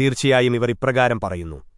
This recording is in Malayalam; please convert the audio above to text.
തീർച്ചയായും ഇവർ ഇപ്രകാരം പറയുന്നു.